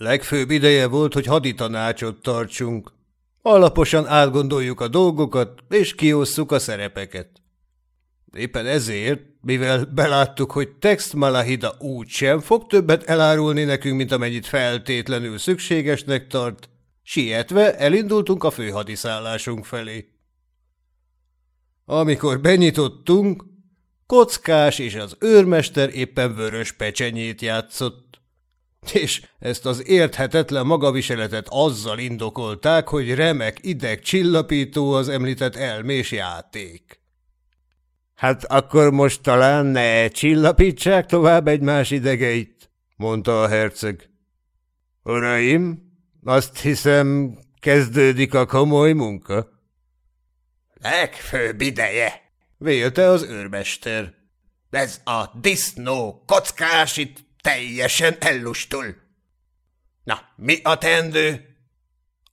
Legfőbb ideje volt, hogy haditanácsot tartsunk. Alaposan átgondoljuk a dolgokat, és kiosszuk a szerepeket. Éppen ezért, mivel beláttuk, hogy Text Malahida úgysem fog többet elárulni nekünk, mint amennyit feltétlenül szükségesnek tart, sietve elindultunk a főhadiszállásunk felé. Amikor benyitottunk, Kockás és az őrmester éppen vörös pecsenyét játszott. És ezt az érthetetlen magaviseletet azzal indokolták, hogy remek ideg csillapító az említett elmés játék. Hát akkor most talán ne csillapítsák tovább egymás idegeit, mondta a herceg. Uraim, azt hiszem, kezdődik a komoly munka. Legfőbb ideje, vélte az őrmester. Ez a disznó kockás itt teljesen ellustul. Na, mi a tendő?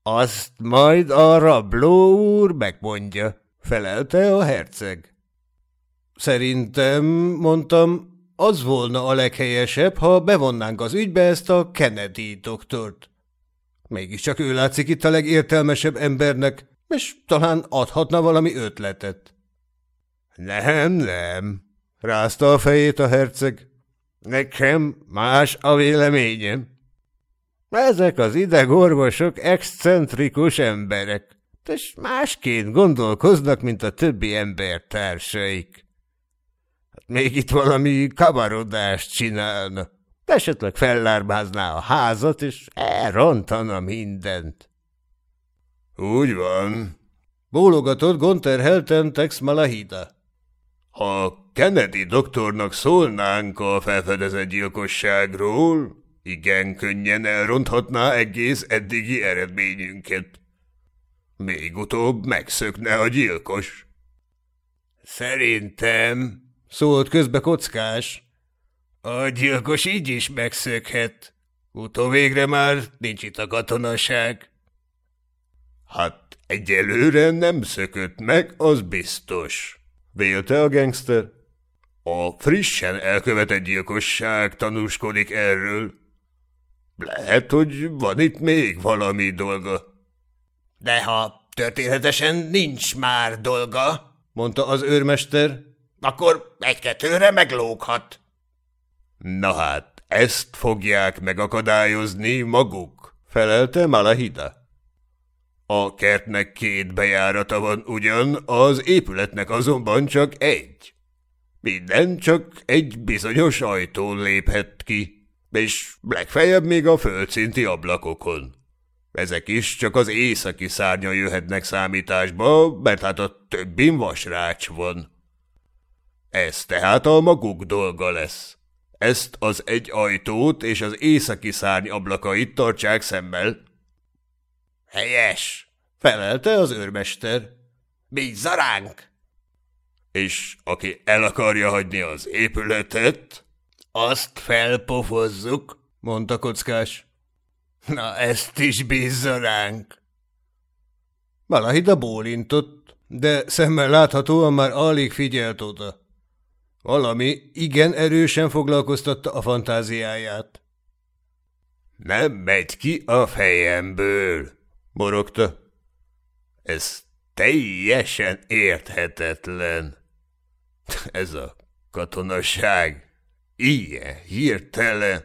Azt majd a rabló úr megmondja, felelte a herceg. Szerintem, mondtam, az volna a leghelyesebb, ha bevonnánk az ügybe ezt a Kennedy doktort. Mégiscsak ő látszik itt a legértelmesebb embernek, és talán adhatna valami ötletet. Nem, nem, rázta a fejét a herceg. Nekem más a véleményem. Ezek az idegorvosok excentrikus emberek, és másként gondolkoznak, mint a többi ember társaik. Hát még itt valami kavarodást csinálna. Esetleg fellárbázná a házat, és elrontana mindent. Úgy van, bólogatott Gonter Helten Tex Malahida. Ha Kennedy doktornak szólnánk a felfedezett gyilkosságról, igen könnyen elronthatná egész eddigi eredményünket. Még utóbb megszökne a gyilkos. Szerintem, szólt közbe kockás, a gyilkos így is megszökhet. Utóvégre már nincs itt a katonaság. Hát egyelőre nem szökött meg, az biztos, vélte a gangster. A frissen elkövetett gyilkosság tanúskodik erről. Lehet, hogy van itt még valami dolga. De ha történetesen nincs már dolga, mondta az őrmester, akkor egy-kettőre meglóghat. Na hát, ezt fogják megakadályozni maguk, felelte Malahida. A kertnek két bejárata van ugyan, az épületnek azonban csak egy. Minden csak egy bizonyos ajtón léphet ki, és legfeljebb még a földszinti ablakokon. Ezek is csak az északi szárnya jöhetnek számításba, mert hát a többin vasrács van. Ez tehát a maguk dolga lesz. Ezt az egy ajtót és az északi szárny ablakait tartsák szemmel. Helyes, felelte az őrmester. Bízza ránk! És aki el akarja hagyni az épületet, azt felpofozzuk, mondta kockás. Na, ezt is bízza ránk. Valahida bólintott, de szemmel láthatóan már alig figyelt oda. Valami igen erősen foglalkoztatta a fantáziáját. Nem megy ki a fejemből, morogta. Ez teljesen érthetetlen. Ez a katonaság ilyen hirtelen.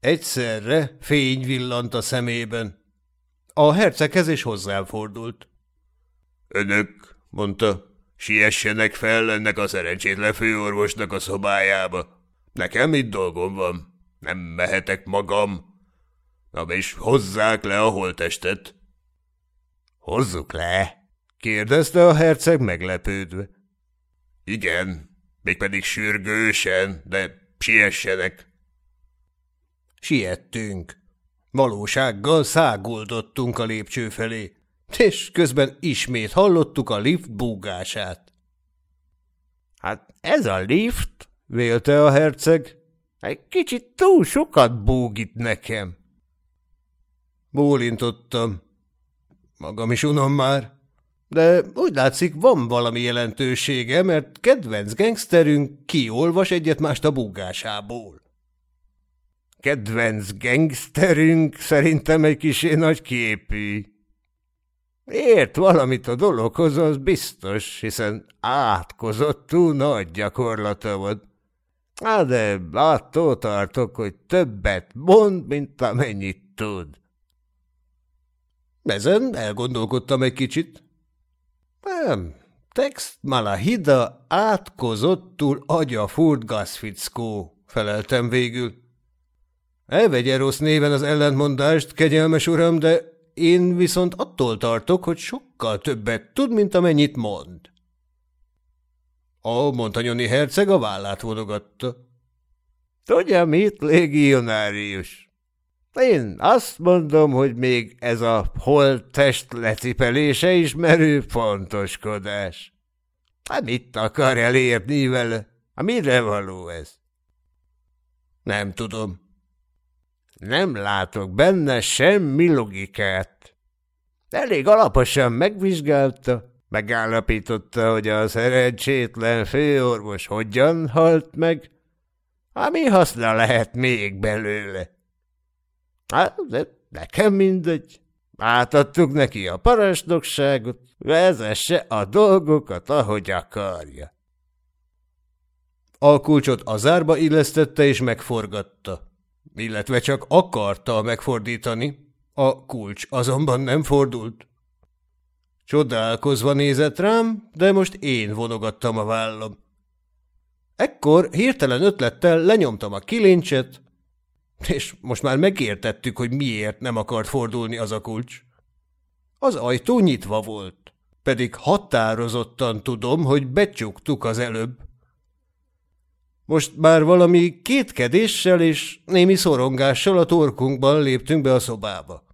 Egyszerre fény villant a szemében. A herceghez is hozzám fordult. Önök, mondta, Siessenek fel ennek a szerencsétlen főorvosnak a szobájába. Nekem itt dolgom van. Nem mehetek magam. Na, és hozzák le a holtestet. Hozzuk le? kérdezte a herceg meglepődve. Igen, mégpedig sürgősen, de siessenek. Siettünk. Valósággal száguldottunk a lépcső felé és közben ismét hallottuk a lift búgását. Hát ez a lift, vélte a herceg, egy kicsit túl sokat búgít nekem. Bólintottam. Magam is unom már. De úgy látszik, van valami jelentősége, mert kedvenc gengszterünk kiolvas egyet mást a búgásából. kedvenc gengszterünk szerintem egy kisé nagy képű. Ért valamit a dologhoz, az biztos, hiszen átkozottú nagy gyakorlata volt. Á, de attól tartok, hogy többet mond, mint amennyit tud. Ezen elgondolkodtam egy kicsit. Nem, Text Malahida átkozottul agya furt gazfickó, feleltem végül. Elvegye rossz néven az ellentmondást, kegyelmes uram, de én viszont attól tartok, hogy sokkal többet tud, mint amennyit mond. A montanyoni herceg a vállát vonogatta. Tudja mit, légionárius? Én azt mondom, hogy még ez a holttest lecipelése is merő fontoskodás. Hát mit akar elérni vele? Hát mire való ez? Nem tudom. Nem látok benne semmi logikát. Elég alaposan megvizsgálta, megállapította, hogy a szerencsétlen főorvos hogyan halt meg, ami haszna lehet még belőle. Hát, de nekem mindegy. Átadtuk neki a parancsnokságot, vezesse a dolgokat, ahogy akarja. A kulcsot a zárba illesztette és megforgatta illetve csak akarta megfordítani, a kulcs azonban nem fordult. Csodálkozva nézett rám, de most én vonogattam a vállam. Ekkor hirtelen ötlettel lenyomtam a kilincset, és most már megértettük, hogy miért nem akart fordulni az a kulcs. Az ajtó nyitva volt, pedig határozottan tudom, hogy becsuktuk az előbb. Most már valami kétkedéssel és némi szorongással a torkunkban léptünk be a szobába.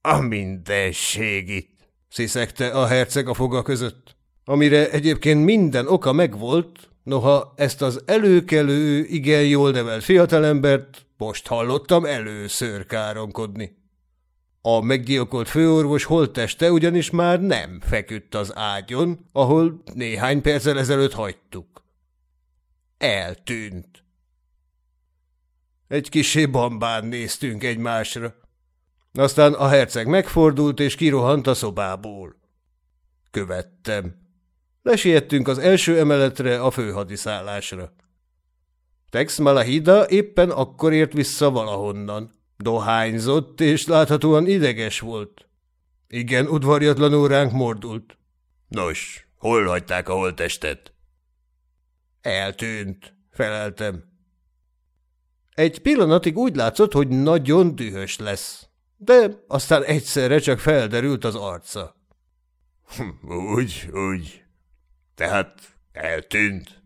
A mindenség sziszegte a herceg a foga között, amire egyébként minden oka megvolt, noha ezt az előkelő, igen jól nevelt fiatalembert most hallottam először káromkodni. A meggyilkolt főorvos holtteste ugyanis már nem feküdt az ágyon, ahol néhány perccel ezelőtt hagytuk eltűnt. Egy kisé bambán néztünk egymásra. Aztán a herceg megfordult és kirohant a szobából. Követtem. Lesiettünk az első emeletre a főhadiszállásra. Tex Malahida éppen akkor ért vissza valahonnan. Dohányzott, és láthatóan ideges volt. Igen, udvarjatlanul ránk mordult. Nos, hol hagyták a holtestet? Eltűnt, feleltem. Egy pillanatig úgy látszott, hogy nagyon dühös lesz, de aztán egyszerre csak felderült az arca. Hm, úgy, úgy. Tehát eltűnt.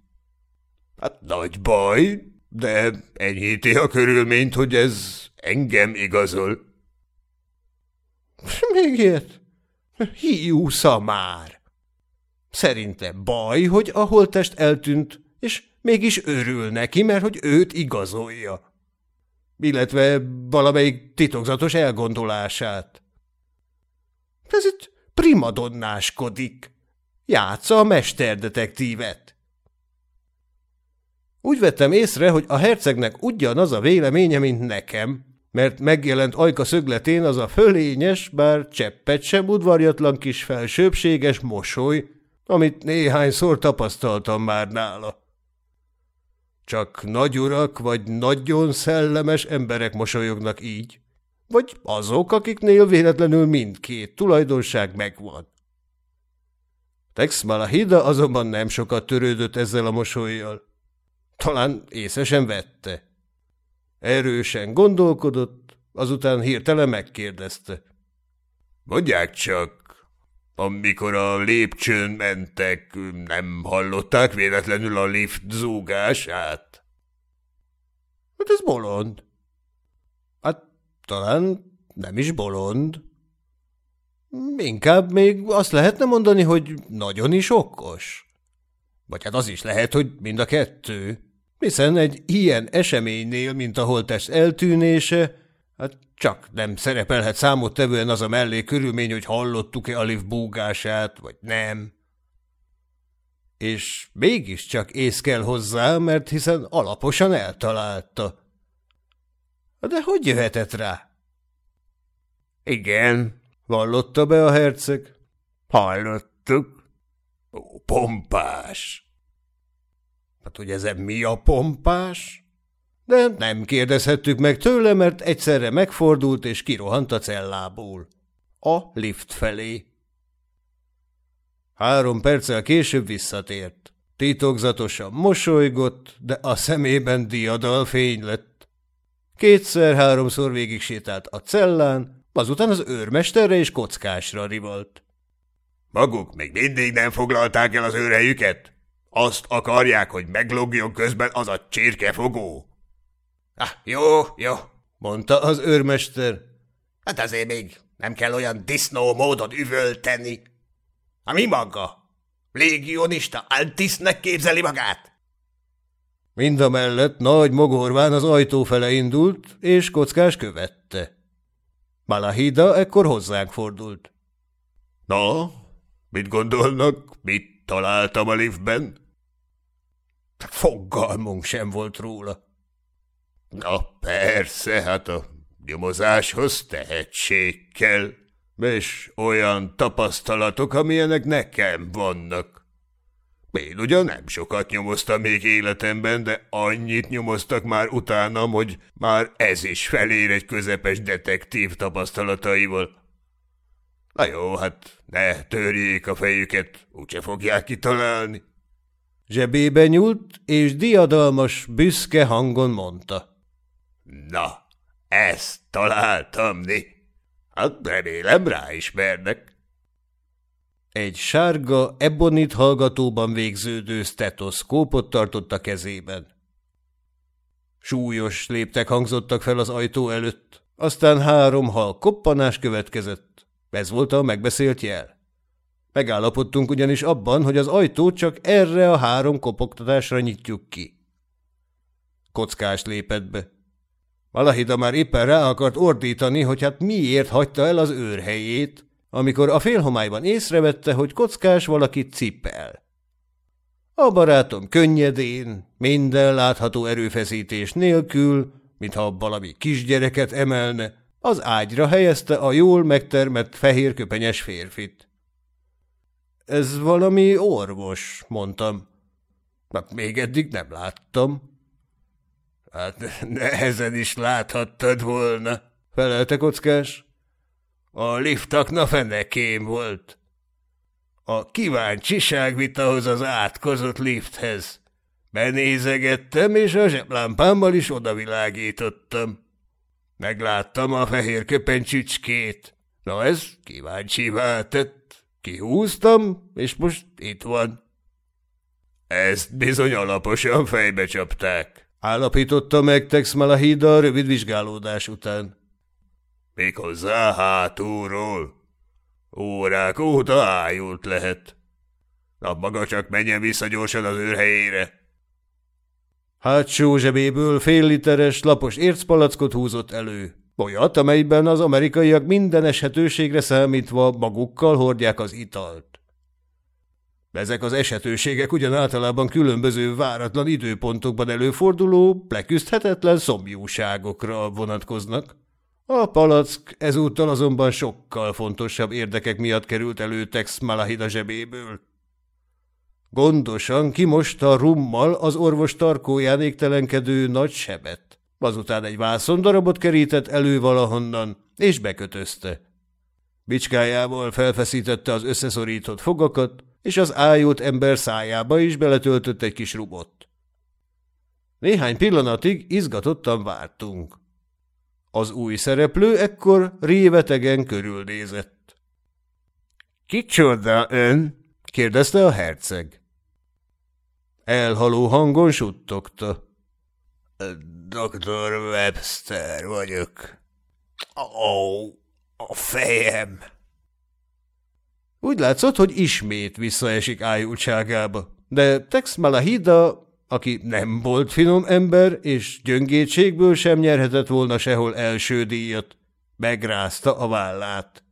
Hát nagy baj, de enyhíti a körülményt, hogy ez engem igazol. Miért? Hiú szamár. Szerintem baj, hogy a holtest eltűnt, és mégis örül neki, mert hogy őt igazolja. Illetve valamelyik titokzatos elgondolását. Ez itt primadonnáskodik. Játsza a mesterdetektívet. Úgy vettem észre, hogy a hercegnek ugyanaz a véleménye, mint nekem, mert megjelent ajka szögletén az a fölényes, bár cseppet sem udvarjatlan kis felsőbséges mosoly, amit néhányszor tapasztaltam már nála. Csak nagy urak vagy nagyon szellemes emberek mosolyognak így, vagy azok, akiknél véletlenül mindkét tulajdonság megvan. Tex Malahida azonban nem sokat törődött ezzel a mosolyjal. Talán észre sem vette. Erősen gondolkodott, azután hirtelen megkérdezte. – Mondják csak, amikor a lépcsőn mentek, nem hallották véletlenül a lift zúgását? Hát ez bolond. Hát talán nem is bolond. Inkább még azt lehetne mondani, hogy nagyon is okos. Vagy hát az is lehet, hogy mind a kettő. Hiszen egy ilyen eseménynél, mint a holtest eltűnése, Hát csak nem szerepelhet számottevően az a mellé körülmény, hogy hallottuk-e Alif búgását, vagy nem. És mégiscsak ész kell hozzá, mert hiszen alaposan eltalálta. De hogy jöhetett rá? Igen, vallotta be a herceg. Hallottuk. Ó, pompás. Hát, hogy ezen mi a pompás? De nem kérdezhettük meg tőle, mert egyszerre megfordult és kirohant a cellából. A lift felé. Három perccel később visszatért. Titokzatosan mosolygott, de a szemében diadal fény lett. Kétszer-háromszor végig sétált a cellán, azután az őrmesterre és kockásra rivalt. Maguk még mindig nem foglalták el az őrhelyüket? Azt akarják, hogy meglogjon közben az a csirkefogó? Ah, jó, jó, mondta az őrmester. Hát azért még nem kell olyan disznó módon üvölteni. A mi maga? Légionista Altisnek képzeli magát? Mind a mellett nagy mogorván az ajtó fele indult, és kockás követte. Malahida ekkor hozzánk fordult. – Na, mit gondolnak, mit találtam a liftben? Fogalmunk sem volt róla. – Na persze, hát a nyomozáshoz tehetség kell és olyan tapasztalatok, amilyenek nekem vannak. Én ugyan nem sokat nyomoztam még életemben, de annyit nyomoztak már utánam, hogy már ez is felér egy közepes detektív tapasztalataival. Na jó, hát ne törjék a fejüket, úgyse fogják kitalálni. Zsebébe nyúlt, és diadalmas, büszke hangon mondta. Na, ezt találtam, ni. Hát remélem ráismernek. Egy sárga, ebonit hallgatóban végződő stetoszkópot tartott a kezében. Súlyos léptek hangzottak fel az ajtó előtt, aztán három hal koppanás következett. Ez volt a megbeszélt jel. Megállapodtunk ugyanis abban, hogy az ajtót csak erre a három kopogtatásra nyitjuk ki. Kockás lépett be. Malahida már éppen rá akart ordítani, hogy hát miért hagyta el az őrhelyét, amikor a félhomályban észrevette, hogy kockás valakit cipel. A barátom könnyedén, minden látható erőfeszítés nélkül, mintha valami kisgyereket emelne, az ágyra helyezte a jól megtermett fehér köpenyes férfit. Ez valami orvos, mondtam. Hát még eddig nem láttam. Hát nehezen is láthattad volna, felelte kockás. A liftakna fenekém volt. A kíváncsiság vitt ahhoz az átkozott lifthez. Benézegettem, és a zseblámpámmal is odavilágítottam. Megláttam a fehér köpencsücskét. Na ez kíváncsi tett. Kihúztam, és most itt van. Ezt bizony alaposan fejbe csapták állapította meg Tex Malahida a rövid vizsgálódás után. Méghozzá hátulról. Órák óta ájult lehet. Na maga csak menjen vissza gyorsan az őrhelyére. Hátsó zsebéből fél literes, lapos ércpalackot húzott elő. Olyat, amelyben az amerikaiak minden eshetőségre számítva magukkal hordják az italt. Ezek az esetőségek ugyan általában különböző váratlan időpontokban előforduló, leküzdhetetlen szomjúságokra vonatkoznak. A palack ezúttal azonban sokkal fontosabb érdekek miatt került elő Tex Malahida zsebéből. Gondosan kimosta rummal az orvos tarkóján égtelenkedő nagy sebet. Azután egy vászondarabot kerített elő valahonnan, és bekötözte. Bicskájával felfeszítette az összeszorított fogakat, és az ájult ember szájába is beletöltött egy kis rubot. Néhány pillanatig izgatottan vártunk. Az új szereplő ekkor révetegen körülnézett. – Kicsoda ön? – kérdezte a herceg. Elhaló hangon suttogta. – Dr. Webster vagyok. Ó, a fejem! – úgy látszott, hogy ismét visszaesik ájultságába, de Tex Malahida, aki nem volt finom ember, és gyöngétségből sem nyerhetett volna sehol első díjat, megrázta a vállát.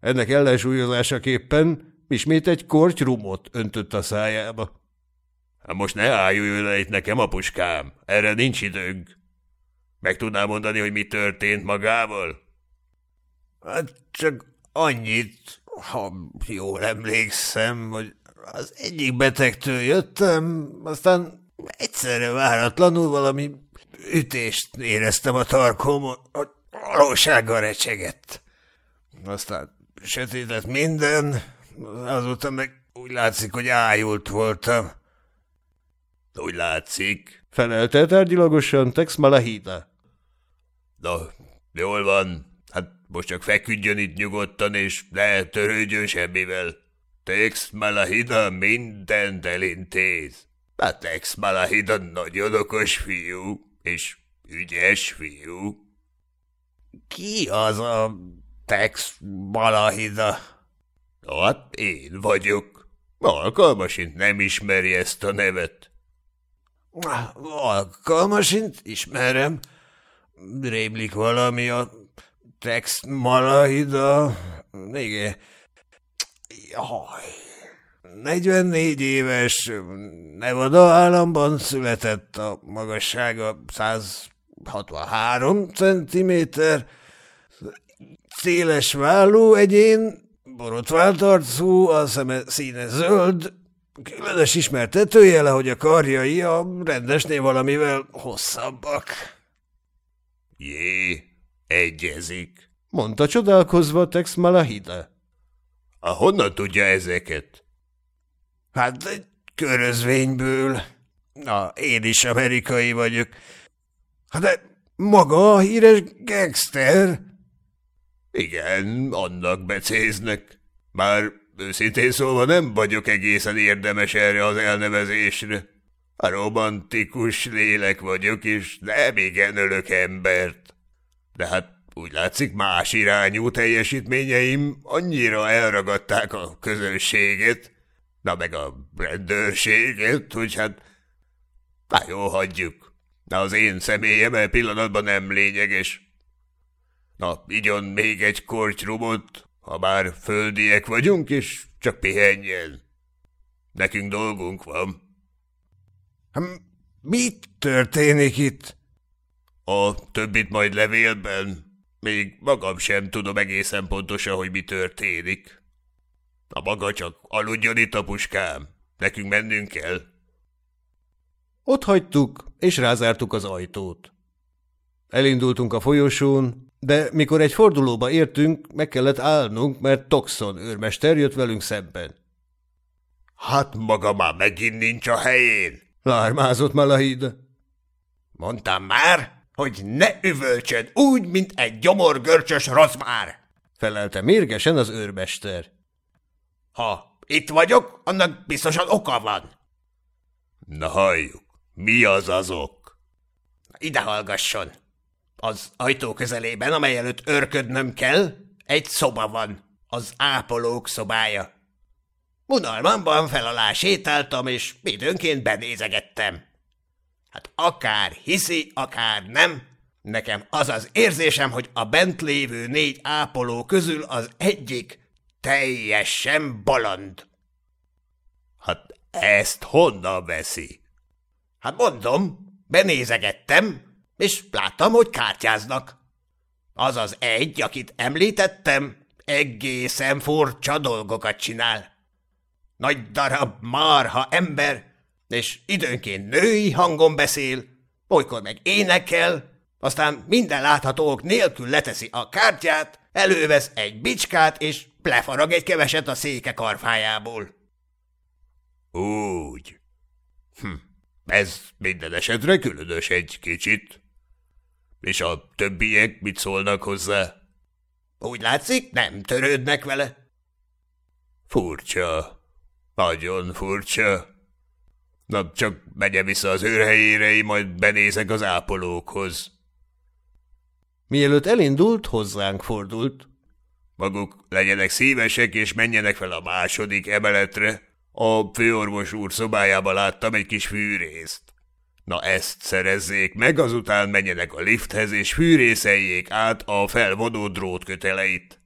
Ennek ellensúlyozásaképpen ismét egy korty rumot öntött a szájába. – Most ne álljulj le itt nekem, apuskám, erre nincs időnk. Meg tudnál mondani, hogy mi történt magával? Hát csak annyit, ha jól emlékszem, hogy az egyik betegtől jöttem, aztán egyszerre váratlanul valami ütést éreztem a tarkomon, hogy valósággal recsegett. Aztán sötétett minden, azóta meg úgy látszik, hogy ájult voltam. Úgy látszik, felelte tárgyilagosan Tex Malahida. Na, jól van, hát most csak feküdjön itt nyugodtan, és ne törődjön semmivel. Tex Malahida mindent elintéz. A Tex Malahida nagyon okos fiú, és ügyes fiú. Ki az a Tex Malahida? Hát én vagyok. Alkalmasint nem ismeri ezt a nevet. Alkalmasint ismerem. Rémlik valami a Tex Malahida. Igen. Jaj. 44 éves, Nevada államban született, a magassága 163 centiméter, széles vállú egyén, borotvált arcú, a szeme színe zöld, különös ismertetőjele, hogy a karjai a rendesnél valamivel hosszabbak. Jé, egyezik, mondta csodálkozva Tex Malahida. A honnan tudja ezeket? Hát egy körözvényből. Na, én is amerikai vagyok. Hát de maga a híres gangster? Igen, annak becéznek. Bár őszintén szólva nem vagyok egészen érdemes erre az elnevezésre. A romantikus lélek vagyok, és nem igen ölök embert. De hát úgy látszik más irányú teljesítményeim annyira elragadták a közönséget, na meg a rendőrséget, hogy hát... Na jó, hagyjuk. Na az én személyem e pillanatban nem lényeges. Na, igyon még egy kortyrumot, ha már földiek vagyunk, és csak pihenjen. Nekünk dolgunk van. Mi történik itt? A többit majd levélben. Még magam sem tudom egészen pontosan, hogy mi történik. A maga csak aludjon itt a puskám. Nekünk mennünk kell. Ott hagytuk, és rázártuk az ajtót. Elindultunk a folyosón, de mikor egy fordulóba értünk, meg kellett állnunk, mert Toxon őrmester jött velünk szemben. Hát maga már megint nincs a helyén, lármázott Malahid. Mondtam már, hogy ne üvölcsöd úgy, mint egy gyomorgörcsös rozmár, felelte mérgesen az őrmester. Ha itt vagyok, annak biztosan oka van. Na halljuk, mi az azok? Ide hallgasson. Az ajtó közelében, amely előtt örködnöm kell, egy szoba van, az ápolók szobája. Unalmamban fel alá sétáltam, és időnként benézegettem. Hát akár hiszi, akár nem, nekem az az érzésem, hogy a bent lévő négy ápoló közül az egyik teljesen baland. Hát ezt honnan veszi? Hát mondom, benézegettem, és láttam, hogy kártyáznak. Az az egy, akit említettem, egészen furcsa dolgokat csinál. Nagy darab marha ember, és időnként női hangon beszél, olykor meg énekel, aztán minden láthatók nélkül leteszi a kártyát, elővesz egy bicskát, és plefarag egy keveset a széke karfájából. Úgy. Hm, ez minden esetre különös egy kicsit. És a többiek mit szólnak hozzá? Úgy látszik, nem törődnek vele. Furcsa. Nagyon furcsa. Na, csak megye vissza az őrhelyére, majd benézek az ápolókhoz. Mielőtt elindult, hozzánk fordult. Maguk legyenek szívesek, és menjenek fel a második emeletre. A főorvos úr szobájába láttam egy kis fűrészt. Na ezt szerezzék meg, azután menjenek a lifthez, és fűrészeljék át a felvonó drótköteleit.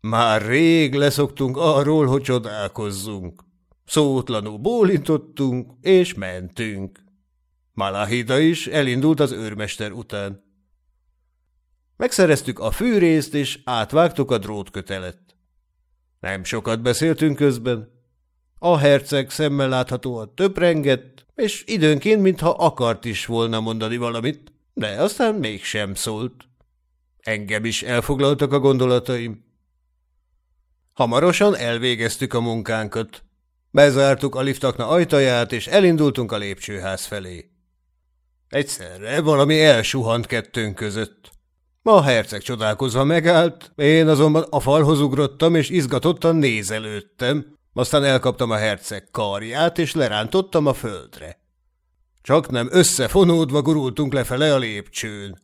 Már rég leszoktunk arról, hogy csodálkozzunk. Szótlanul bólintottunk, és mentünk. Malahida is elindult az őrmester után. Megszereztük a fűrészt, és átvágtuk a drótkötelet. Nem sokat beszéltünk közben. A herceg szemmel láthatóan töprengett, és időnként, mintha akart is volna mondani valamit, de aztán mégsem szólt. Engem is elfoglaltak a gondolataim. Hamarosan elvégeztük a munkánkat. Bezártuk a liftakna ajtaját, és elindultunk a lépcsőház felé. Egyszerre valami elsuhant kettőnk között. A herceg csodálkozva megállt, én azonban a falhoz ugrottam, és izgatottan nézelődtem, aztán elkaptam a herceg karját, és lerántottam a földre. Csak nem összefonódva gurultunk lefele a lépcsőn.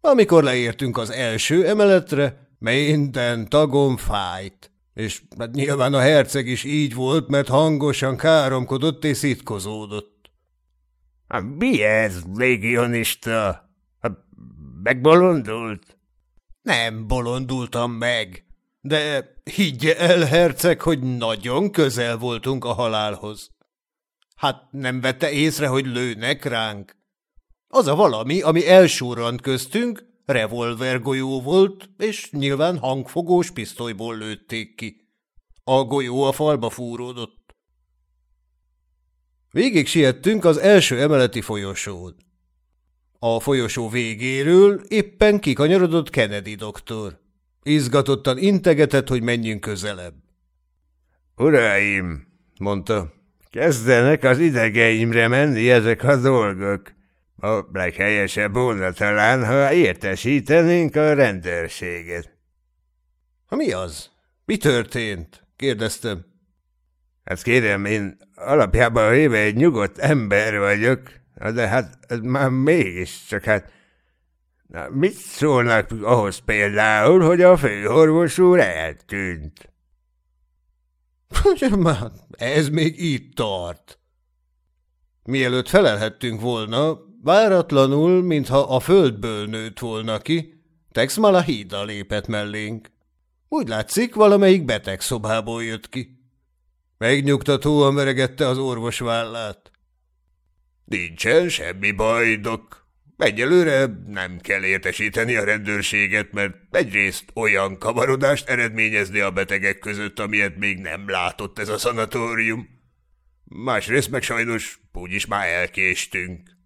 Amikor leértünk az első emeletre, minden tagom fájt, és hát nyilván a herceg is így volt, mert hangosan káromkodott és szitkozódott. Hát – Mi ez, légionista? Megbolondult? Nem bolondultam meg, de higgye el, herceg, hogy nagyon közel voltunk a halálhoz. Hát nem vette észre, hogy lőnek ránk. Az a valami, ami elsúrant köztünk, revolvergolyó volt, és nyilván hangfogós pisztolyból lőtték ki. A golyó a falba fúródott. Végig siettünk az első emeleti folyosón. A folyosó végéről éppen kikanyarodott Kennedy doktor. Izgatottan integetett, hogy menjünk közelebb. – Uraim! – mondta. – Kezdenek az idegeimre menni ezek a dolgok. A leghelyesebb volna talán, ha értesítenénk a rendőrséget. – Mi az? Mi történt? – kérdeztem. – Hát kérem, én alapjában éve egy nyugodt ember vagyok, de hát már csak hát... Na, mit szólnak ahhoz például, hogy a főorvos úr eltűnt? Már ez még itt tart. Mielőtt felelhettünk volna, váratlanul, mintha a földből nőtt volna ki, Tex Malahida lépett mellénk. Úgy látszik, valamelyik beteg szobából jött ki. Megnyugtatóan veregette az orvos vállát. Nincsen semmi baj, dok. Egyelőre nem kell értesíteni a rendőrséget, mert egyrészt olyan kavarodást eredményezni a betegek között, amilyet még nem látott ez a szanatórium. Másrészt meg sajnos úgyis már elkéstünk.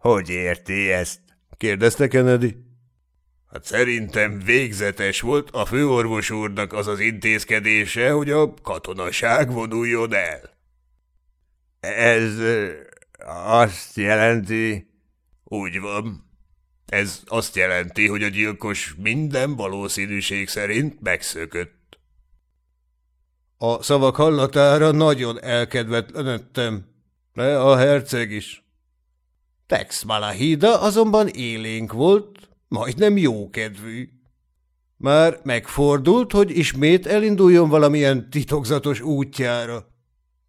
Hogy érti ezt? kérdezte Kennedy. Hát szerintem végzetes volt a főorvos úrnak az az intézkedése, hogy a katonaság vonuljon el. Ez azt jelenti... Úgy van. Ez azt jelenti, hogy a gyilkos minden valószínűség szerint megszökött. A szavak hallatára nagyon elkedvetlenedtem, de a herceg is. Tex Malahida azonban élénk volt, majdnem jókedvű. Már megfordult, hogy ismét elinduljon valamilyen titokzatos útjára,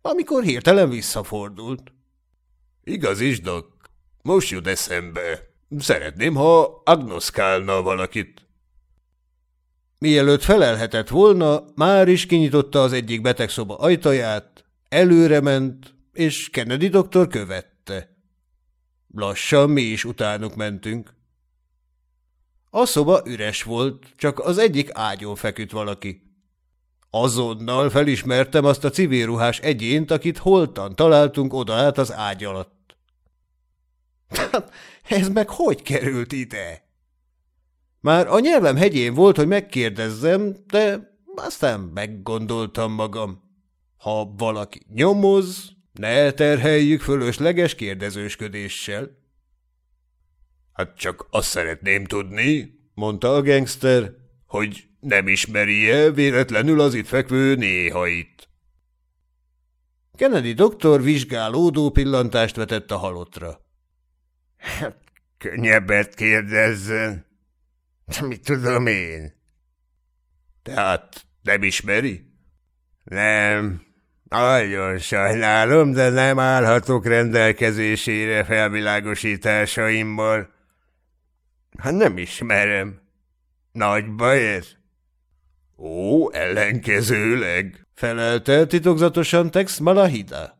amikor hirtelen visszafordult. Igaz is, Doc. Most jut eszembe. Szeretném, ha agnoszkálna valakit. Mielőtt felelhetett volna, már is kinyitotta az egyik betegszoba ajtaját, előre ment, és Kennedy doktor követte. Lassan mi is utánuk mentünk. A szoba üres volt, csak az egyik ágyon feküdt valaki. Azonnal felismertem azt a civilruhás egyént, akit holtan találtunk oda át az ágy alatt. Hát, ez meg hogy került ide? Már a nyelvem hegyén volt, hogy megkérdezzem, de aztán meggondoltam magam. Ha valaki nyomoz, ne terheljük fölösleges kérdezősködéssel. Hát csak azt szeretném tudni, mondta a gangster, hogy nem ismeri-e véletlenül az itt fekvő néhait. Kennedy doktor vizsgálódó pillantást vetett a halottra. Hát, könnyebbet kérdezzen. Mit tudom én? Tehát nem ismeri? Nem. Nagyon sajnálom, de nem állhatok rendelkezésére felvilágosításaimmal. Hát nem ismerem. Nagy baj ez? Ó, ellenkezőleg, felelte titokzatosan Tex Malahida.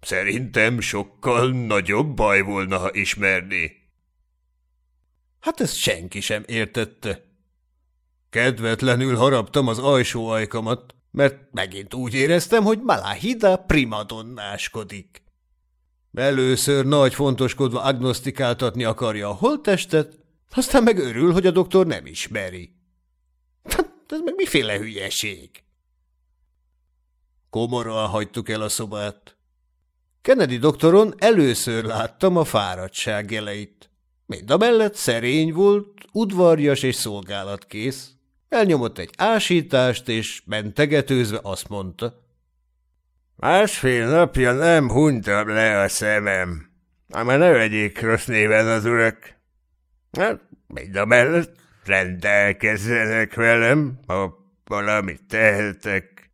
szerintem sokkal nagyobb baj volna, ha ismerné. Hát ezt senki sem értette. Kedvetlenül haraptam az alsó ajkamat, mert megint úgy éreztem, hogy Malahida primadonnáskodik. Először nagy fontoskodva agnosztikáltatni akarja a holttestet, aztán meg örül, hogy a doktor nem ismeri. Hát, ez meg miféle hülyeség? Komoran hagytuk el a szobát. Kennedy doktoron először láttam a fáradtság jeleit. Mind a mellett szerény volt, udvarjas és szolgálatkész. Elnyomott egy ásítást, és mentegetőzve azt mondta. Másfél napja nem hunytam le a szemem. Ám ne vegyék rossz néven az urak. Hát, mind a mellett rendelkezzenek velem, ha valamit tehetek.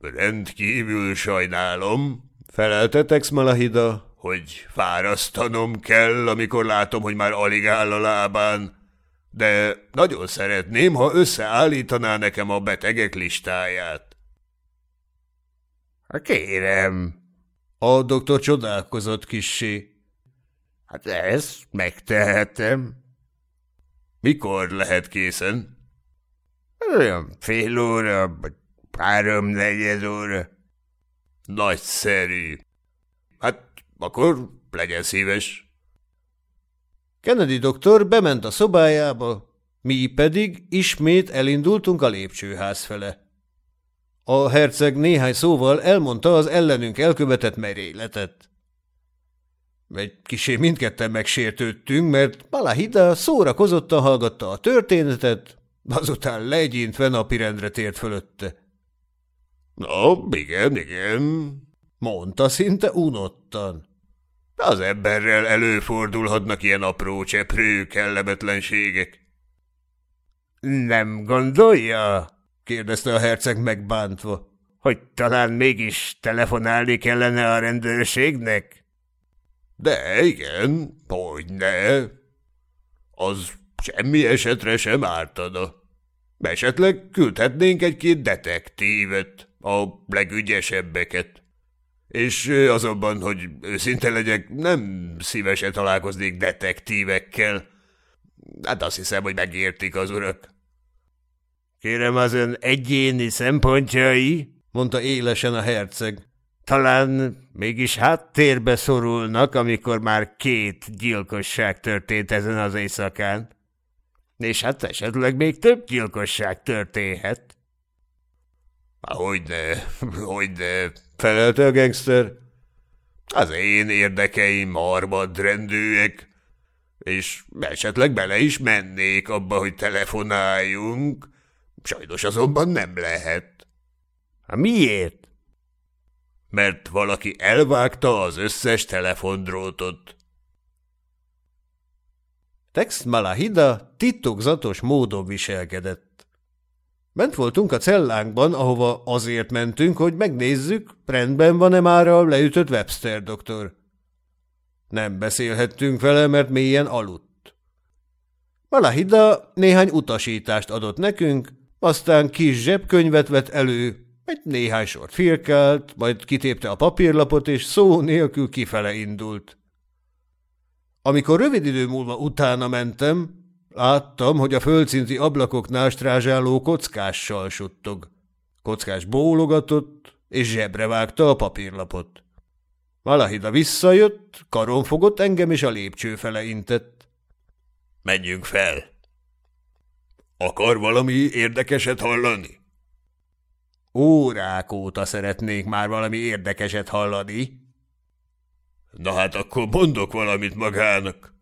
Rendkívül sajnálom, felelte Malahida, hogy fárasztanom kell, amikor látom, hogy már alig áll a lábán, de nagyon szeretném, ha összeállítaná nekem a betegek listáját. Kérem. A doktor csodálkozott kissé. Hát ezt megtehetem. Mikor lehet készen? Olyan fél óra, vagy három-negyed óra. Nagyszerű. Hát akkor legyen szíves. Kennedy doktor bement a szobájába, mi pedig ismét elindultunk a lépcsőház fele. A herceg néhány szóval elmondta az ellenünk elkövetett merényletet. Egy kisé mindketten megsértődtünk, mert Malahida szórakozottan hallgatta a történetet, azután legyintve napirendre tért fölötte. – No, igen, igen – mondta szinte unottan. – Az emberrel előfordulhatnak ilyen apró cseprő kellemetlenségek. – Nem gondolja? – kérdezte a herceg megbántva. – Hogy talán mégis telefonálni kellene a rendőrségnek? De igen, hogy ne. Az semmi esetre sem ártana. Esetleg küldhetnénk egy-két detektívet, a legügyesebbeket. És azonban, hogy őszinte legyek, nem szívesen találkoznék detektívekkel. Hát azt hiszem, hogy megértik az urak. Kérem az ön egyéni szempontjai, mondta élesen a herceg. Talán mégis háttérbe szorulnak, amikor már két gyilkosság történt ezen az éjszakán. És hát esetleg még több gyilkosság történhet. Hogyne, hogyne, felelte a gangster. Az én érdekeim marmadrendűek, és esetleg bele is mennék abba, hogy telefonáljunk, sajnos azonban nem lehet. Miért? mert valaki elvágta az összes telefondrótot. Tex Malahida titokzatos módon viselkedett. Ment voltunk a cellánkban, ahova azért mentünk, hogy megnézzük, rendben van-e már a leütött Webster doktor. Nem beszélhettünk vele, mert mélyen aludt. Malahida néhány utasítást adott nekünk, aztán kis zsebkönyvet vett elő, egy néhány sort firkált, majd kitépte a papírlapot, és szó nélkül kifele indult. Amikor rövid idő múlva utána mentem, láttam, hogy a földszinti ablakoknál strázsáló kockással suttog. Kockás bólogatott, és zsebre vágta a papírlapot. Malahida visszajött, karon fogott engem, és a lépcső fele intett. – Menjünk fel! – Akar valami érdekeset hallani? Órák óta szeretnék már valami érdekeset hallani. Na hát akkor mondok valamit magának.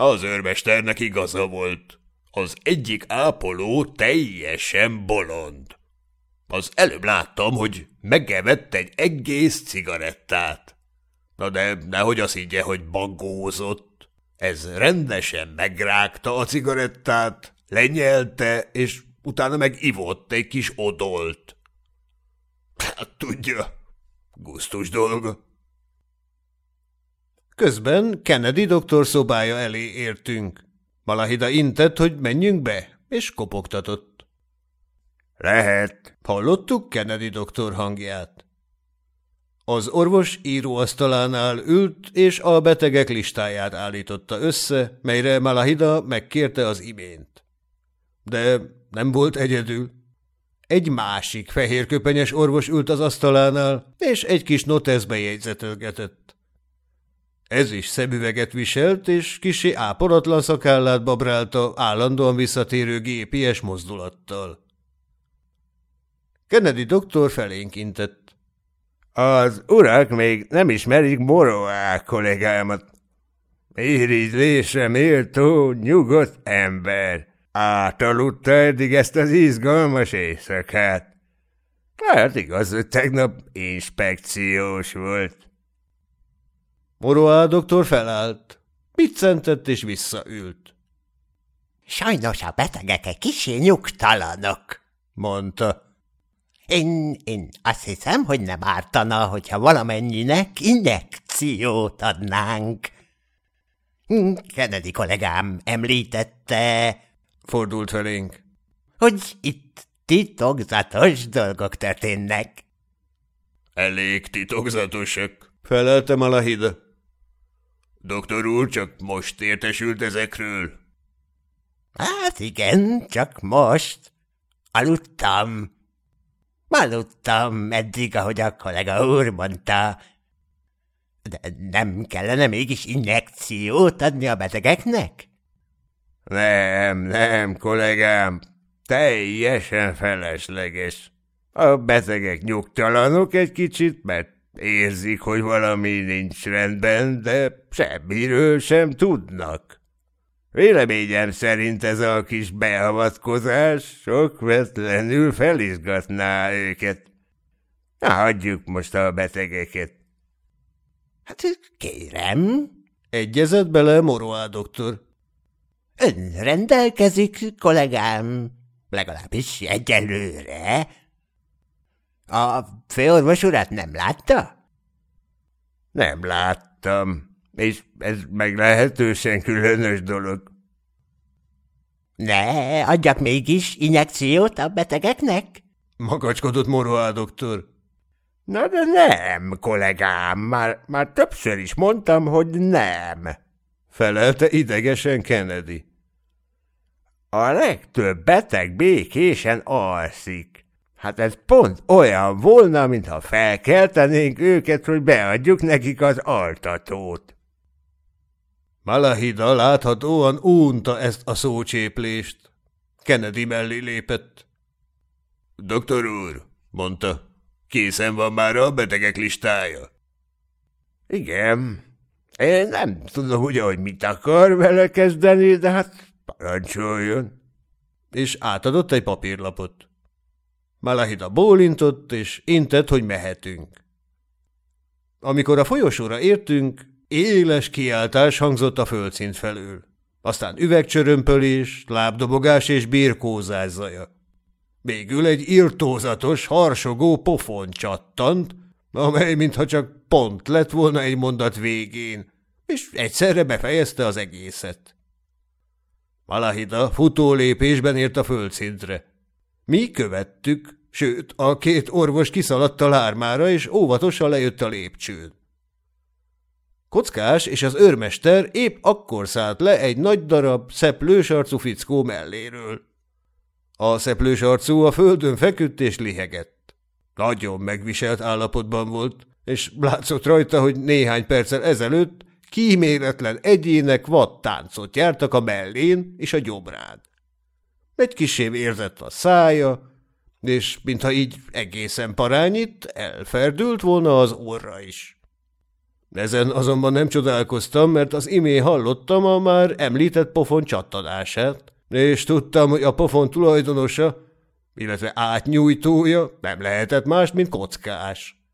Az őrmesternek igaza volt. Az egyik ápoló teljesen bolond. Az előbb láttam, hogy megevett egy egész cigarettát. Na de nehogy azt higgye, hogy bagózott. Ez rendesen megrágta a cigarettát, lenyelte, és utána meg ivott egy kis odolt. Hát tudja, gusztus dolga. Közben Kennedy doktor szobája elé értünk. Malahida intett, hogy menjünk be, és kopogtatott. Lehet. Hallottuk Kennedy doktor hangját. Az orvos íróasztalánál ült, és a betegek listáját állította össze, melyre Malahida megkérte az imént. De nem volt egyedül. Egy másik fehérköpenyes orvos ült az asztalánál, és egy kis noteszbe jegyzetelgetett. Ez is szemüveget viselt, és kisi áporatlan szakállát babrálta állandóan visszatérő gépies mozdulattal. Kennedy doktor felénk intett. Az urak még nem ismerik Moroá kollégámat. Irigylésre méltó, nyugodt ember. Átaludta eddig ezt az izgalmas éjszakát. Hát igaz, hogy tegnap inspekciós volt. Moroá doktor felállt, piccentett és visszaült. Sajnos a betegek egy kicsi nyugtalanok, mondta. Én, én azt hiszem, hogy nem ártana, hogyha valamennyinek injekciót adnánk. Hm, Kennedy kollégám említette, Fordult felénk. hogy itt titokzatos dolgok történnek. Elég titokzatosak. Felelte Malahida. Doktor úr csak most értesült ezekről. Hát igen, csak most. Aludtam. Aludtam eddig, ahogy a kollega úr mondta. De nem kellene mégis injekciót adni a betegeknek? Nem, nem, kollégám, teljesen felesleges. A betegek nyugtalanok egy kicsit, mert érzik, hogy valami nincs rendben, de semmiről sem tudnak. Véleményem szerint ez a kis beavatkozás sokvetlenül felizgatná őket. Na, hagyjuk most a betegeket. Hát kérem, Egyezett bele Moroá doktor. ön rendelkezik, kollégám, legalábbis egyelőre. A főorvos urat nem látta? Nem láttam, és ez meglehetősen különös dolog. Ne, adjak mégis injekciót a betegeknek? Magacskodott Moroá doktor. Na de nem, kollégám, már, már többször is mondtam, hogy nem. Felelte idegesen Kennedy. A legtöbb beteg békésen alszik. Hát ez pont olyan volna, mintha felkeltenénk őket, hogy beadjuk nekik az altatót. Malahida láthatóan únta ezt a szócséplést. Kennedy mellé lépett. Doktor úr, mondta, készen van már a betegek listája. Igen, én nem tudom ugye, hogy mit akar vele kezdeni, de hát parancsoljon. És átadott egy papírlapot. Malahida bólintott, és intett, hogy mehetünk. Amikor a folyosóra értünk, éles kiáltás hangzott a földszint felül. Aztán üvegcsörömpölés, lábdobogás és birkózás zaja. Végül egy irtózatos, harsogó pofon csattant, amely mintha csak pont lett volna egy mondat végén, és egyszerre befejezte az egészet. Malahida futó lépésben ért a földszintre. Mi követtük, sőt, a két orvos kiszaladt a lármára, és óvatosan lejött a lépcsőn. Kockás és az őrmester épp akkor szállt le egy nagy darab, szeplős arcú fickó melléről. A szeplős arcú a földön feküdt és lihegett. Nagyon megviselt állapotban volt, és látszott rajta, hogy néhány perccel ezelőtt kíméletlen egyének vad táncot jártak a mellén és a gyomrán. Egy kisém érzett a szája, és mintha így egészen parányit, elferdült volna az orra is. Ezen azonban nem csodálkoztam, mert az imé hallottam a már említett pofon csattanását, és tudtam, hogy a pofon tulajdonosa, illetve átnyújtója nem lehetett más, mint kockás.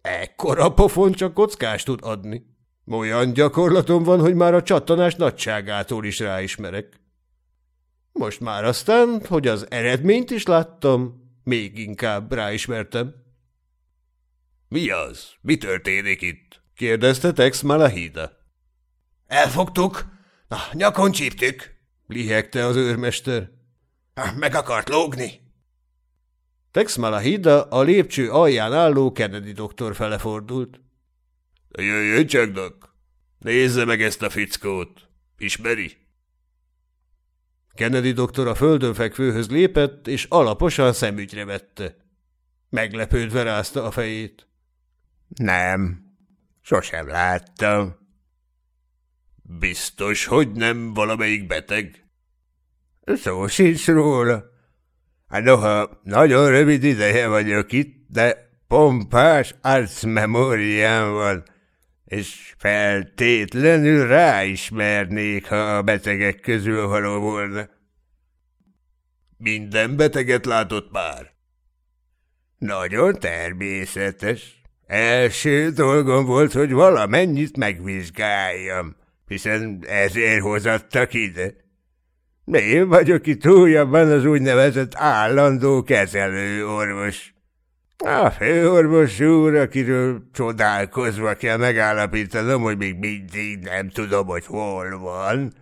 Ekkora pofon csak kockás tud adni. Olyan gyakorlatom van, hogy már a csattanás nagyságától is ráismerek. Most már aztán, hogy az eredményt is láttam, még inkább ráismertem. – Mi az? Mi történik itt? – kérdezte Tex Malahida. – Elfogtuk, na, nyakon csíptük, – lihegte az őrmester. – Meg akart lógni. Tex Malahida a lépcső alján álló Kennedy doktor fele fordult. – Jöjjön csak, Nézze meg ezt a fickót! Ismeri? Kennedy doktor a földön fekvőhöz lépett, és alaposan szemügyre vette. Meglepődve rázta a fejét. Nem, sosem láttam. Biztos, hogy nem valamelyik beteg? Szó sincs róla. Hát noha nagyon rövid ideje vagyok itt, de pompás arcmemóriám van, és feltétlenül ráismernék, ha a betegek közül való volna. Minden beteget látott már? Nagyon természetes. Első dolgom volt, hogy valamennyit megvizsgáljam, hiszen ezért hozattak ide. Én vagyok itt újabban az úgynevezett állandó kezelő orvos. A főorvos úr, akiről csodálkozva kell megállapítanom, hogy még mindig nem tudom, hogy hol van.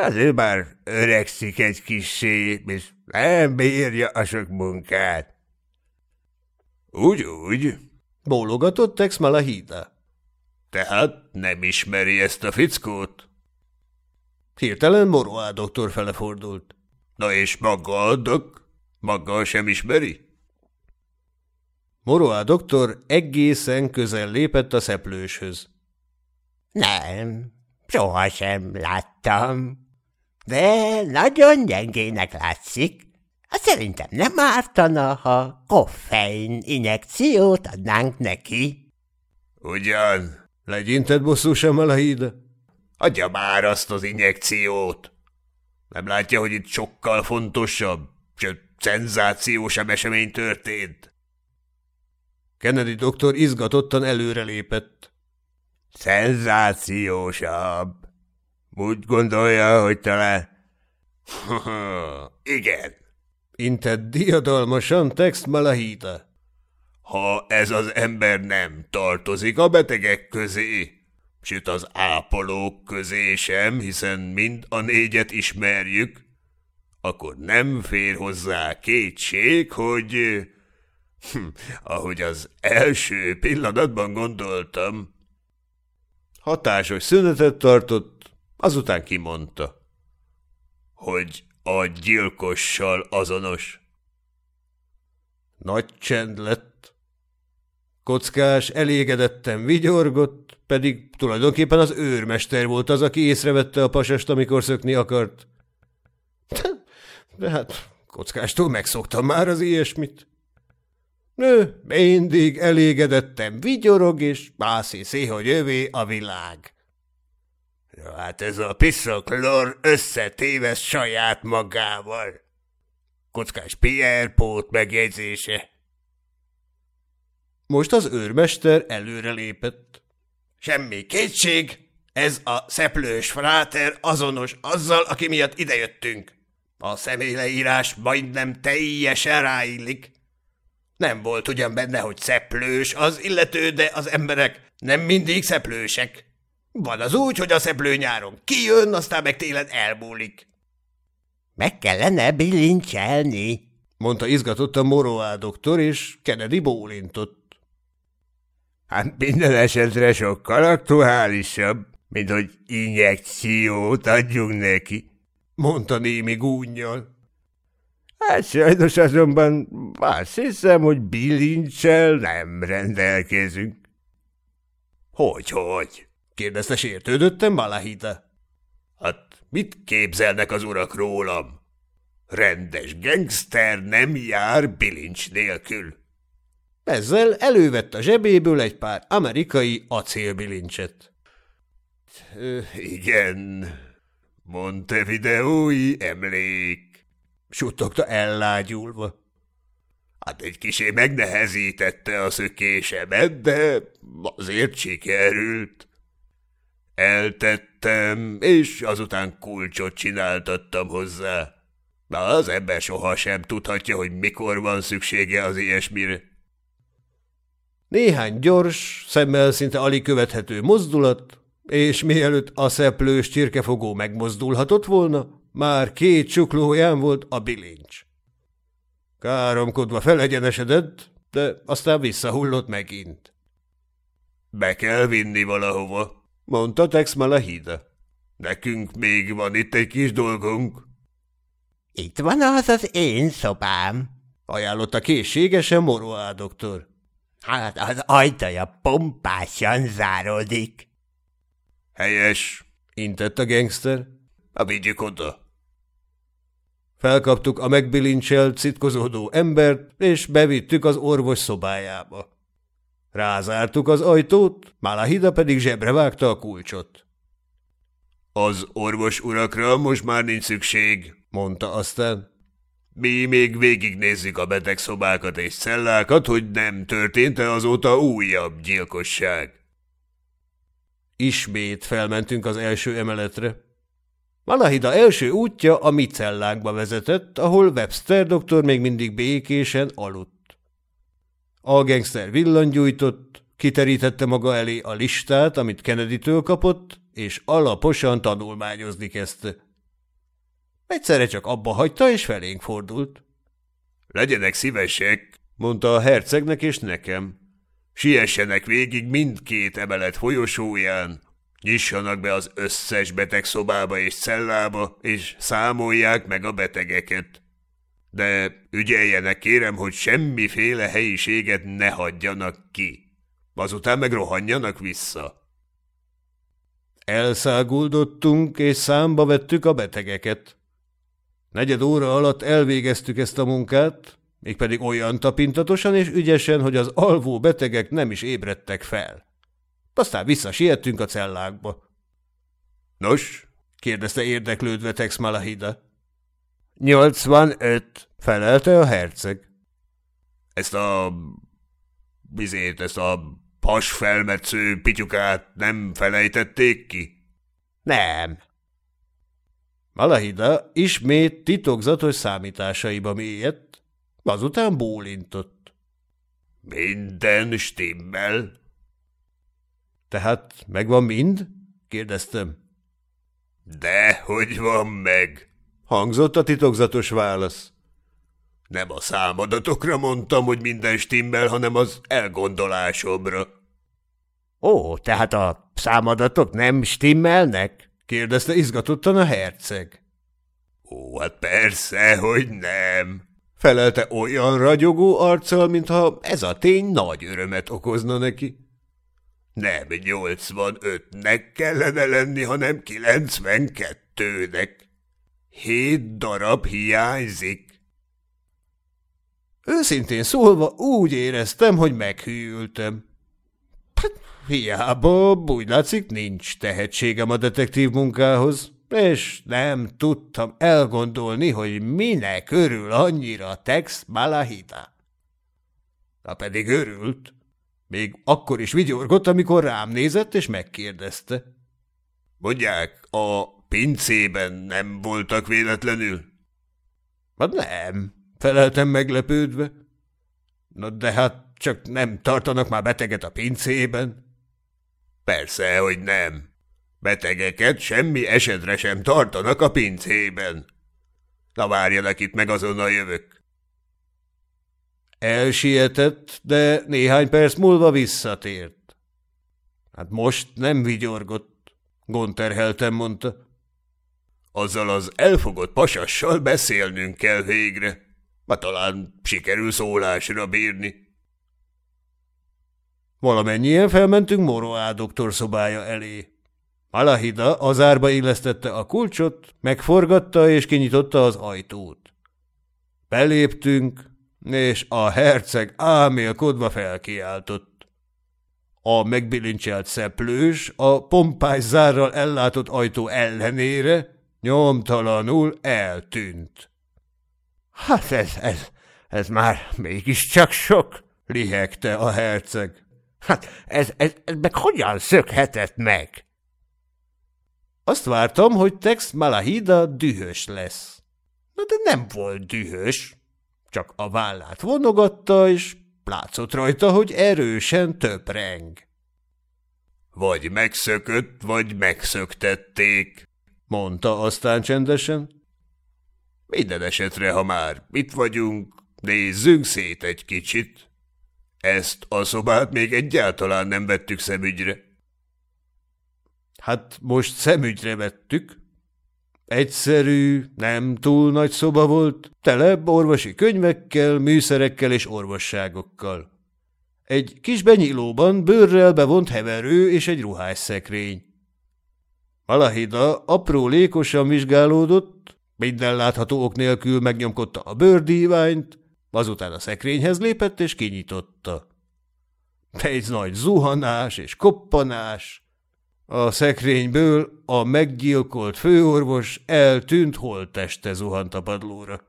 Azért már öregszik egy kissé, és nem bírja a sok munkát. Úgy, úgy, bólogatott Tex Malahida. Tehát nem ismeri ezt a fickót? Hirtelen Moroá doktor fele fordult. Na és maga a dok? Maga sem ismeri? Moroá doktor egészen közel lépett a szeplőshöz. Nem, sohasem láttam. De nagyon gyengének látszik. Szerintem nem ártana, ha koffein injekciót adnánk neki. Ugyan, legyintett bosszúsan Malahida. Adja már azt az injekciót. Nem látja, hogy itt sokkal fontosabb, sőt, szenzációsabb esemény történt. Kennedy doktor izgatottan előrelépett. Szenzációsabb. Úgy gondolja, hogy talán... Igen. Intett diadalmasan Text Malahita. Ha ez az ember nem tartozik a betegek közé, sőt az ápolók közé sem, hiszen mind a négyet ismerjük, akkor nem fér hozzá kétség, hogy Hm, ahogy az első pillanatban gondoltam. Hatásos szünetet tartott, azután kimondta. Hogy a gyilkossal azonos. Nagy csend lett. Kockás elégedetten vigyorgott, pedig tulajdonképpen az őrmester volt az, aki észrevette a pasast, amikor szökni akart. De hát kockástól megszoktam már az ilyesmit. Nő mindig elégedetten vigyorog, és básziszi, hogy övé a világ. Ja, hát ez a piszoklor összetévesz saját magával. Kockás Pierre pót megjegyzése. Most az őrmester előre lépett. Semmi kétség, ez a szeplős fráter azonos azzal, aki miatt idejöttünk. A személyleírás majdnem teljesen ráillik. Nem volt ugyan benne, hogy szeplős az illető, de az emberek nem mindig szeplősek. Van az úgy, hogy a szeplő nyáron kijön, aztán meg télen elmúlik. Meg kellene bilincselni, mondta izgatott a Moroá doktor, és Kennedy bólintott. Hát minden esetre sokkal aktuálisabb, mint hogy injekciót adjunk neki, mondta némi gúnyjal. Hát sajnos azonban azt hiszem, hogy bilincsel nem rendelkezünk. Hogy, hogy? kérdezte sértődöttem Malahita. Hát mit képzelnek az urak rólam? Rendes gangster nem jár bilincs nélkül. Ezzel elővett a zsebéből egy pár amerikai acélbilincset. Igen, Montevideói emlék suttogta ellágyulva. Hát egy kisé megnehezítette a szökésemet, de azért sikerült. Eltettem, és azután kulcsot csináltattam hozzá. Na, az ember sohasem tudhatja, hogy mikor van szüksége az ilyesmire. Néhány gyors, szemmel szinte alig követhető mozdulat, és mielőtt a szeplős csirkefogó megmozdulhatott volna, már két csuklóján volt a bilincs. Káromkodva felegyenesedett, de aztán visszahullott megint. Be kell vinni valahova, mondta Tex Malahida. Nekünk még van itt egy kis dolgunk. Itt van az az én szobám, ajánlotta készségesen Moroá doktor. Hát az ajtaja pompásan záródik. Helyes, intett a gangster. A vigyük oda. Felkaptuk a megbilincselt, citkozódó embert, és bevittük az orvos szobájába. Rázártuk az ajtót, Malahida pedig zsebre vágta a kulcsot. Az orvos urakra most már nincs szükség, mondta aztán. Mi még végignézzük a betegszobákat és cellákat, hogy nem történt-e azóta újabb gyilkosság. Ismét felmentünk az első emeletre. Malahida első útja a mi cellánkba vezetett, ahol Webster doktor még mindig békésen aludt. A gangster villangyújtott, kiterítette maga elé a listát, amit Kennedy-től kapott, és alaposan tanulmányozni kezdte. Egyszerre csak abba hagyta, és felénk fordult. Legyenek szívesek, mondta a hercegnek és nekem. Siessenek végig mindkét emelet folyosóján, nyissanak be az összes beteg szobába és cellába, és számolják meg a betegeket. De ügyeljenek kérem, hogy semmiféle helyiséget ne hagyjanak ki. Azután meg rohanjanak vissza. Elszáguldottunk, és számba vettük a betegeket. Negyed óra alatt elvégeztük ezt a munkát, mégpedig olyan tapintatosan és ügyesen, hogy az alvó betegek nem is ébredtek fel. Aztán visszasiettünk a cellákba. – Nos? – kérdezte érdeklődve Tex Malahida. – Nyolcvanöt – felelte a herceg. – Ezt a... bizét, ezt a pasfelmetsző pityukát nem felejtették ki? – Nem. Malahida ismét titokzatos számításaiba mélyedt, azután bólintott. – Minden stimmel? – Tehát megvan mind? – kérdeztem. – De hogy van meg? – hangzott a titokzatos válasz. – Nem a számadatokra mondtam, hogy minden stimmel, hanem az elgondolásomra. – Ó, tehát a számadatok nem stimmelnek? kérdezte izgatottan a herceg. Ó, hát persze, hogy nem, felelte olyan ragyogó arccal, mintha ez a tény nagy örömet okozna neki. Nem nyolcvanötnek kellene lenni, hanem kilencvenkettőnek. Hét darab hiányzik. Őszintén szólva úgy éreztem, hogy meghűltem. Hiába, úgy látszik, nincs tehetségem a detektív munkához, és nem tudtam elgondolni, hogy minek örül annyira Tex Malahita. Na pedig örült. Még akkor is vigyorgott, amikor rám nézett, és megkérdezte. Mondják, a pincében nem voltak véletlenül? Hát nem, feleltem meglepődve. Na de hát csak nem tartanak már beteget a pincében. Persze, hogy nem. Betegeket semmi esetre sem tartanak a pincében. Na várjanak itt meg azonnal jövök. Elsietett, de néhány perc múlva visszatért. Hát most nem vigyorgott, gonterheltem mondta. Azzal az elfogott pasassal beszélnünk kell végre. Ma talán sikerül szólásra bírni. Valamennyien felmentünk Moroá doktor szobája elé. Alahida az árba illesztette a kulcsot, megforgatta és kinyitotta az ajtót. Beléptünk, és a herceg ámélkodva felkiáltott. A megbilincselt szeplős a pompás zárral ellátott ajtó ellenére nyomtalanul eltűnt. – Hát ez, ez, ez már mégiscsak sok! – lihegte a herceg. Hát ez, ez, ez meg hogyan szökhetett meg? Azt vártam, hogy Tex Malahida dühös lesz. Na de nem volt dühös, csak a vállát vonogatta, és látszott rajta, hogy erősen töpreng. Vagy megszökött, vagy megszöktették, mondta aztán csendesen. Minden esetre, ha már itt vagyunk, nézzünk szét egy kicsit. Ezt a szobát még egyáltalán nem vettük szemügyre. Hát most szemügyre vettük. Egyszerű, nem túl nagy szoba volt, tele orvosi könyvekkel, műszerekkel és orvosságokkal. Egy kis benyílóban bőrrel bevont heverő és egy ruhásszekrény. Malahida apró lékosan vizsgálódott, minden látható ok nélkül megnyomkodta a bőrdíványt, azután a szekrényhez lépett és kinyitotta. Egy nagy zuhanás és koppanás. A szekrényből a meggyilkolt főorvos eltűnt holtteste zuhant a padlóra.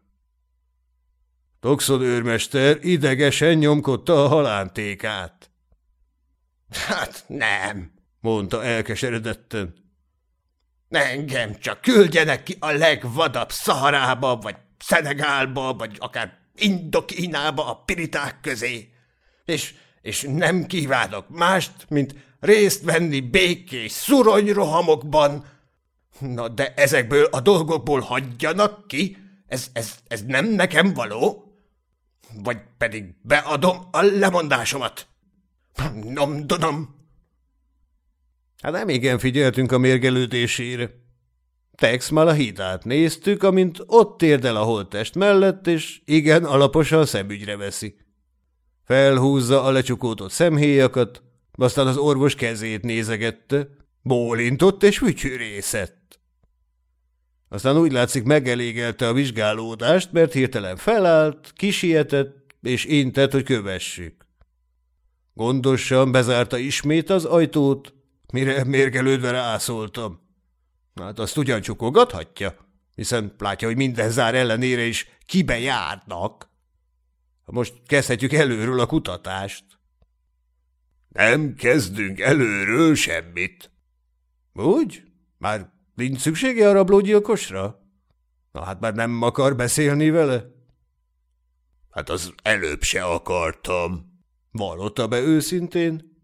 Toxon őrmester idegesen nyomkodta a halántékát. – Hát nem – mondta elkeseredetten. – Engem csak küldjenek ki a legvadabb Szaharába, vagy Szenegálba, vagy akár Indokínába a piriták közé, és, és nem kívánok mást, mint részt venni békés szuronyrohamokban. Na de ezekből a dolgokból hagyjanak ki, ez, ez, ez nem nekem való. Vagy pedig beadom a lemondásomat. Nom, donom. Hát nem igen figyeltünk a mérgelődésére. Tex Malahitát néztük, amint ott térdel a holttest mellett, és igen alaposan szemügyre veszi. Felhúzza a lecsukódott szemhéjakat, aztán az orvos kezét nézegette, bólintott és fütyűrészett. Aztán úgy látszik megelégelte a vizsgálódást, mert hirtelen felállt, kisietett, és intett, hogy kövessük. Gondosan bezárta ismét az ajtót, mire mérgelődve rászóltam. Hát azt ugyan csukogathatja, hiszen látja, hogy minden zár ellenére is kibe járnak. Most kezdhetjük előről a kutatást. Nem kezdünk előről semmit. Úgy? Már nincs szüksége a rablógyilkosra? Na hát már nem akar beszélni vele? Hát az előbb se akartam. Vallotta be őszintén?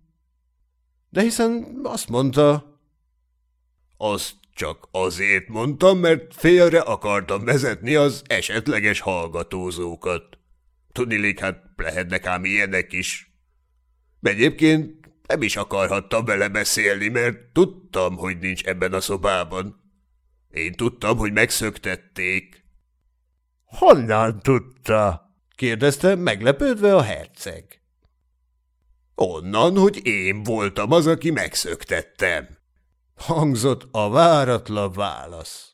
De hiszen azt mondta... Azt csak azért mondtam, mert félre akartam vezetni az esetleges hallgatózókat. Tudnilik, hát lehetnek ám ilyenek is. Egyébként nem is akarhattam vele beszélni, mert tudtam, hogy nincs ebben a szobában. Én tudtam, hogy megszöktették. – Honnan tudta? – kérdezte meglepődve a herceg. – Onnan, hogy én voltam az, aki megszöktettem. Hangzott a váratlan válasz.